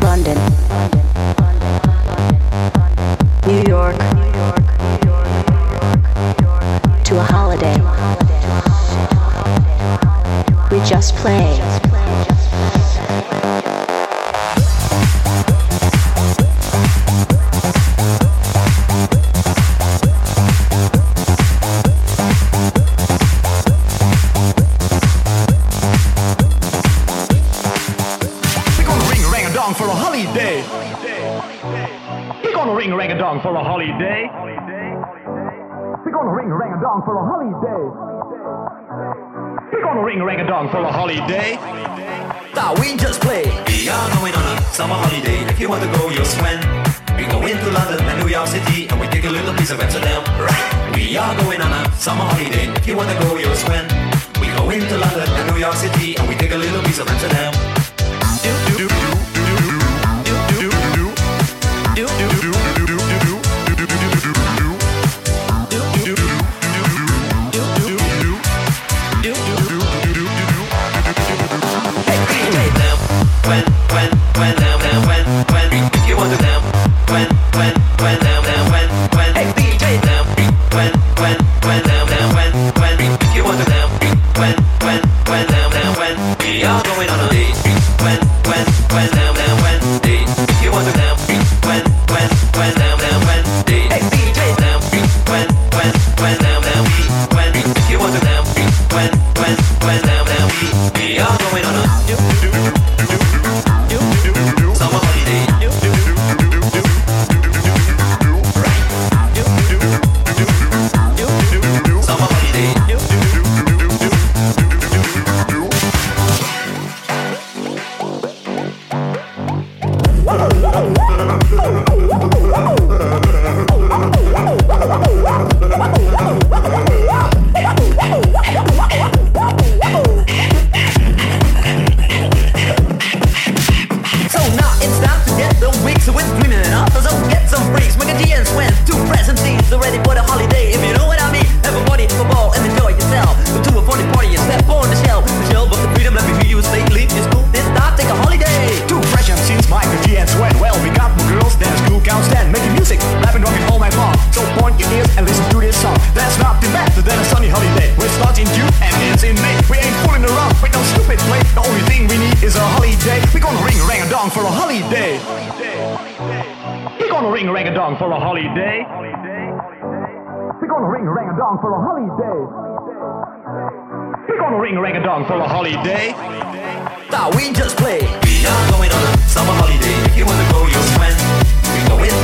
London. New York. To a holiday. We just play. Gonna ring rang a dong for a holiday. We're gonna ring rang a dong for a holiday. We're gonna ring rang a dong for a holiday. That we just play. We are going on a summer holiday. If you want to go, you'll swim. We go into London and New York City, and we take a little piece of Amsterdam. Right. We are going on a summer holiday. If you want to go, you'll swim. We go into London and New York City, and we take a little piece of Amsterdam. holiday. We gonna ring a ring a dong for a holiday. We gonna ring a ring a dong for a holiday. We gonna ring a ring a dong for a holiday. We gonna ring a ring a dong for a holiday. Now we just play. We are going on a summer holiday. If you wanna go, you'll swim. We go in.